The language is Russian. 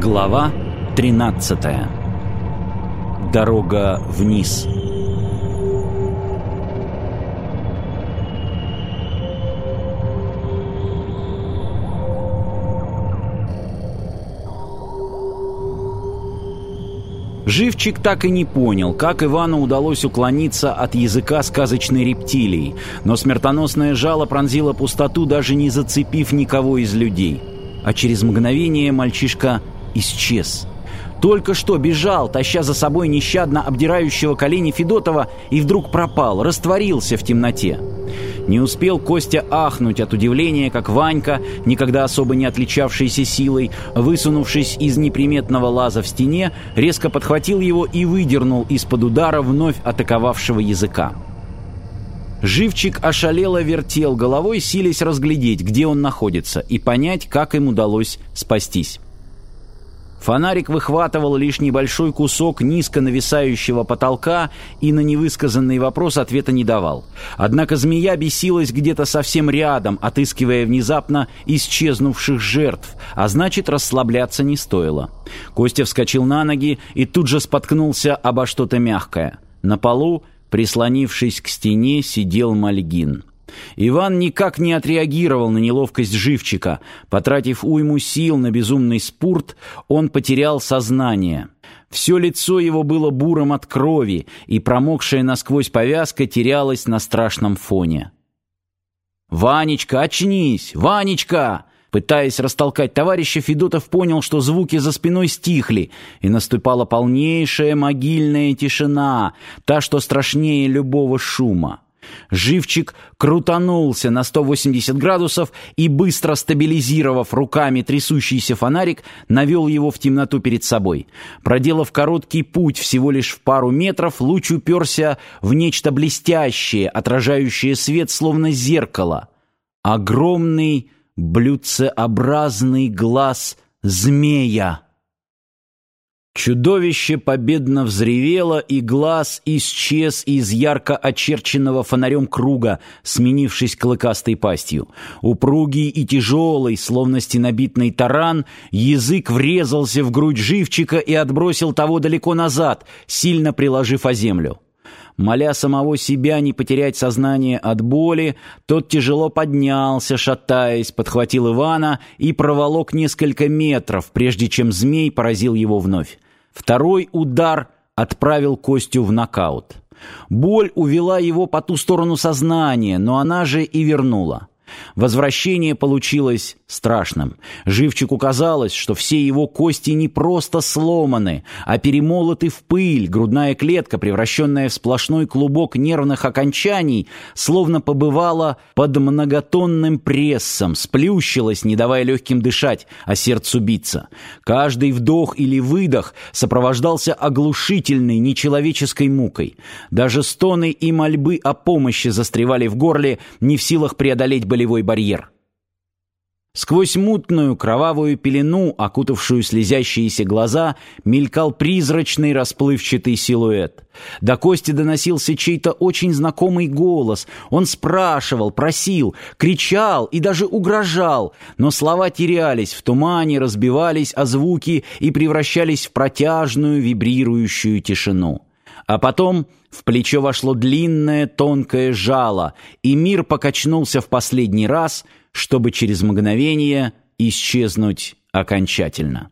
Глава 13. Дорога вниз. Живчик так и не понял, как Ивану удалось уклониться от языка сказочной рептилии, но смертоносное жало пронзило пустоту, даже не зацепив никого из людей. А через мгновение мальчишка исчез. Только что бежал, таща за собой нещадно обдирающего колени Федотова, и вдруг пропал, растворился в темноте. Не успел Костя ахнуть от удивления, как Ванька, никогда особо не отличавшийся силой, высунувшись из неприметного лаза в стене, резко подхватил его и выдернул из-под удара вновь атаковавшего языка. Живчик ошалело вертел головой, силясь разглядеть, где он находится, и понять, как им удалось спастись. Фонарик выхватывал лишь небольшой кусок низко нависающего потолка и на невысказанный вопрос ответа не давал. Однако змея бесилась где-то совсем рядом, отыскивая внезапно исчезнувших жертв, а значит расслабляться не стоило. Костя вскочил на ноги и тут же споткнулся обо что-то мягкое. На полу, прислонившись к стене, сидел Мальгин. Иван никак не отреагировал на неловкость живчика. Потратив уйму сил на безумный спорт, он потерял сознание. Все лицо его было буром от крови, и промокшая насквозь повязка терялась на страшном фоне. «Ванечка, очнись! Ванечка!» Пытаясь растолкать товарища, Федотов понял, что звуки за спиной стихли, и наступала полнейшая могильная тишина, та, что страшнее любого шума. Живчик крутанулся на 180 градусов и, быстро стабилизировав руками трясущийся фонарик, навел его в темноту перед собой. Проделав короткий путь всего лишь в пару метров, луч уперся в нечто блестящее, отражающее свет, словно зеркало. Огромный блюдцеобразный глаз змея. Чудовище победно взревело, и глаз исчез из ярко очерченного фонарем круга, сменившись клыкастой пастью. Упругий и тяжелый, словно стенобитный таран, язык врезался в грудь живчика и отбросил того далеко назад, сильно приложив о землю. Моля самого себя не потерять сознание от боли, тот тяжело поднялся, шатаясь, подхватил Ивана и проволок несколько метров, прежде чем змей поразил его вновь. Второй удар отправил Костю в нокаут. Боль увела его по ту сторону сознания, но она же и вернула. Возвращение получилось страшным. Живчику казалось, что все его кости не просто сломаны, а перемолоты в пыль, грудная клетка, превращенная в сплошной клубок нервных окончаний, словно побывала под многотонным прессом, сплющилась, не давая легким дышать, а сердцу биться. Каждый вдох или выдох сопровождался оглушительной, нечеловеческой мукой. Даже стоны и мольбы о помощи застревали в горле, не в силах преодолеть болевой болевой барьер. Сквозь мутную кровавую пелену, окутавшую слезящиеся глаза, мелькал призрачный расплывчатый силуэт. До Кости доносился чей-то очень знакомый голос. Он спрашивал, просил, кричал и даже угрожал, но слова терялись в тумане, разбивались о звуки и превращались в протяжную вибрирующую тишину. А потом в плечо вошло длинное тонкое жало, и мир покачнулся в последний раз, чтобы через мгновение исчезнуть окончательно.